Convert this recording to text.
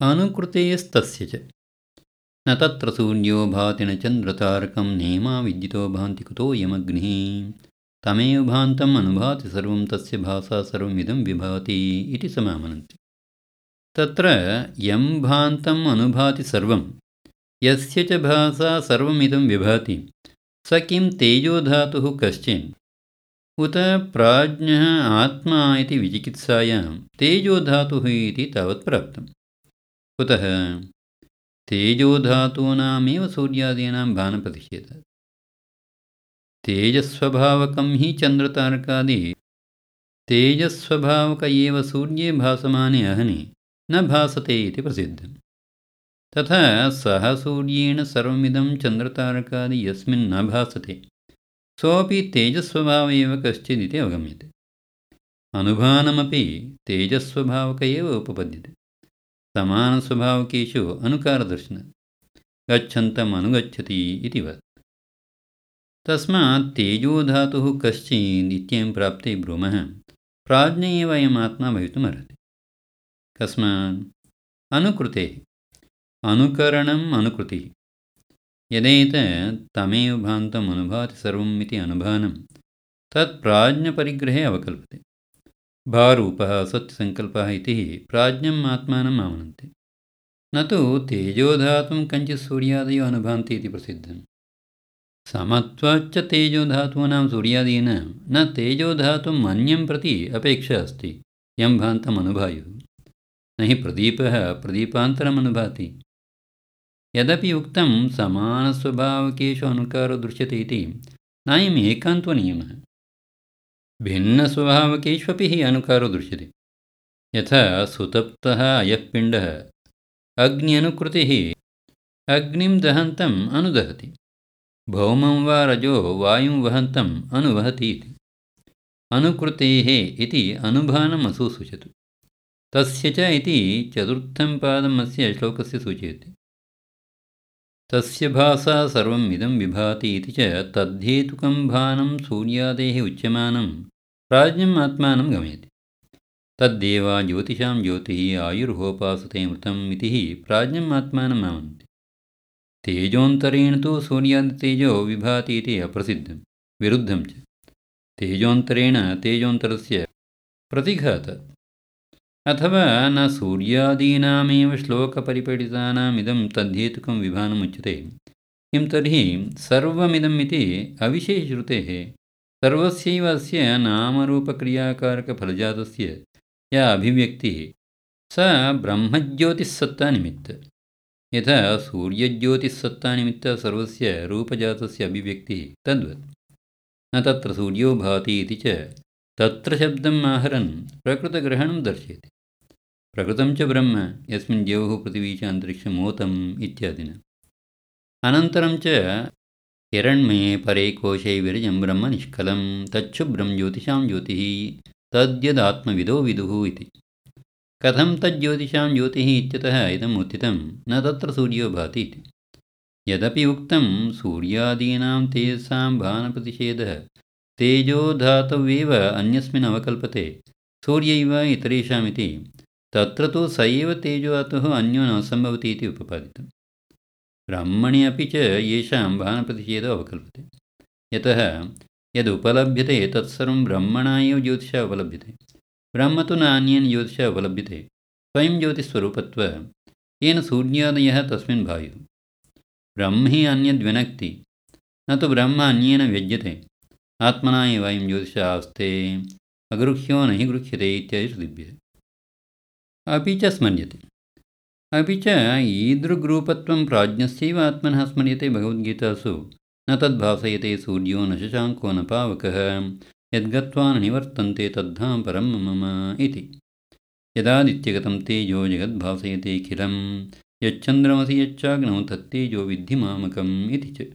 अनुकृतेस्तस्य च। न तत्र सूर्यो भाति न चन्द्रतारकं नेमा विद्युतो भान्ति कुतोऽयमग्निः तमेव भान्तम् अनुभाति सर्वं तस्य भासा सर्वमिदं विभाति इति समामनन्ति। तत्र यं भान्तम् अनुभाति सर्वं यस्य च भासा सर्वमिदं विभाति स किं तेजोधातुः कश्चिन्। उत प्राज्ञः आत्मा इति विचिकित्सायां तेजोधातुः इति तावत् प्राप्तं कुतः? तेजोधातूनामेव सूर्यादीनां भानप्रतिषेधः तेजस्वभावकं हि चन्द्रतारकादि। तेजस्वभावक एव सूर्ये भासमाने अहनि न भासते इति प्रसिद्धं तथा सः सूर्येण सर्वमिदं चन्द्रतारकादि यस्मिन् न भासते। सोऽपि तेजस्वभाव एव कश्चिदिति अवगम्यते। अनुभानमपि तेजस्वभावक एव उपपद्यते समानस्वभावकेषु अनुकारदर्शनं। गच्छन्तम् अनुगच्छति इति तस्मात् तेजोधातुः कश्चित् इत्ययं प्राप्ते ब्रूमः। प्राज्ञ एव भवितुमर्हति। कस्मात् अनुकृतेः। अनुकरणम् अनुकृतिः। तमेव भान्तम् अनुभाति सर्वम् इति अनुभानं। अवकल्पते। भारूपः सत्यसङ्कल्पः इति प्राज्ञम् आत्मानम् आमनन्ति न तु तेजोधातुं कञ्चित् सूर्यादयो अनुभान्ति इति प्रसिद्धं समत्वाच्च तेजोधातूनां सूर्यादीनां न तेजोधातुम् अन्यं प्रति अपेक्षा अस्ति यं भान्तम् अनुभायुः। न हि प्रदीपः प्रदीपान्तरम् अनुभाति। यदपि उक्तं समानस्वभावकेषु अनुकारो दृश्यते इति नायम् एकान्त्वनियमः भिन्नस्वभावकेष्वपि हि अनुकारो दृश्यते। यथा सुतप्तः अयः पिण्डः अग्न्यनुकृतिः अग्निं दहन्तम् अनुदहति भौमं वा रजो वायुं वहन्तम् अनुवहति इति अनुकृतेः इति अनुभानम् असुसूचतु तस्य च इति चतुर्थं पादम् अस्य श्लोकस्य सूचयति तस्य भासा सर्वम् इदं विभाति इति च तद्धेतुकं भानं सूर्यादेः उच्यमानं प्राज्ञम् आत्मानं गमयति। तद्देवा ज्योतिषां ज्योतिः आयुर्होपासते मृतम् इति प्राज्ञम् आत्मानम् आमन्ति तेजोन्तरेण तु सूर्यादितेजो विभाति इति अप्रसिद्धं विरुद्धं च। तेजोन्तरेण तेजोन्तरस्य प्रतिघातात् अथवा न सूर्यादीनामेव श्लोकपरिपठितानामिदं तद्धेतुकं विभानमुच्यते किं तर्हि सर्वमिदम् इति अविशेषश्रुतेः सर्वस्यैव अस्य नामरूपक्रियाकारकफलजातस्य या अभिव्यक्तिः सा ब्रह्मज्योतिस्सत्तानिमित्त। यथा सूर्यज्योतिस्सत्तानिमित्त सर्वस्य रूपजातस्य अभिव्यक्तिः तद्वत्। न तत्र सूर्यो भाति इति च तत्र शब्दम् आहरन् प्रकृतग्रहणं दर्शयति प्रकृतं च ब्रह्म यस्मिन् द्यौः पृथिवी च अन्तरिक्षमोतम् इत्यादिना। अनन्तरं च हिरण्मये परे कोशे विरजं ब्रह्म निष्कलं तच्छुभ्रं ज्योतिषां ज्योतिः तद्यदात्मविदो विदुः इति। कथं तज्ज्योतिषां ज्योतिः इत्यतः इदम् उत्थितं न तत्र सूर्यो भाति इति। यदपि उक्तं सूर्यादीनां तेजसां भानप्रतिषेधः तेजोधातव्येव अन्यस्मिन् अवकल्पते सूर्यैव इतरेषामिति तत्र तु स एव तेजोधातुः अन्यो न सम्भवति इति उपपादितं। ब्रह्मणि अपि च येषां भानप्रतिषेधो अवकल्पते। यतः यदुपलभ्यते तत्सर्वं ब्रह्मणा एव ज्योतिषः उपलभ्यते। ब्रह्म तु नान्येन ज्योतिषः उपलभ्यते। स्वयं ज्योतिस्वरूपत्व येन सूर्यादयः तस्मिन् भायुः। ब्रह्म हि अन्यद्विनक्ति न तु ब्रह्म अन्येन व्यज्यते। आत्मना एव अयं ज्योतिषः आस्ते अगृह्यो न हि गृह्यते इत्यादि श्रुतिभ्यः अपि च स्मर्यते अपि च ईदृग्रूपत्वं प्राज्ञस्यैव आत्मनः स्मर्यते भगवद्गीतासु। न तद्भासयते सूर्यो न शशाङ्को न पावकः। यद्गत्वा न निवर्तन्ते तद्धां परं मम इति। यदादित्यगतं तेजो जगद्भासयतेऽखिलं यच्चन्द्रमसि यच्चाग्नौ तत्तेजो विद्धि मामकम् इति च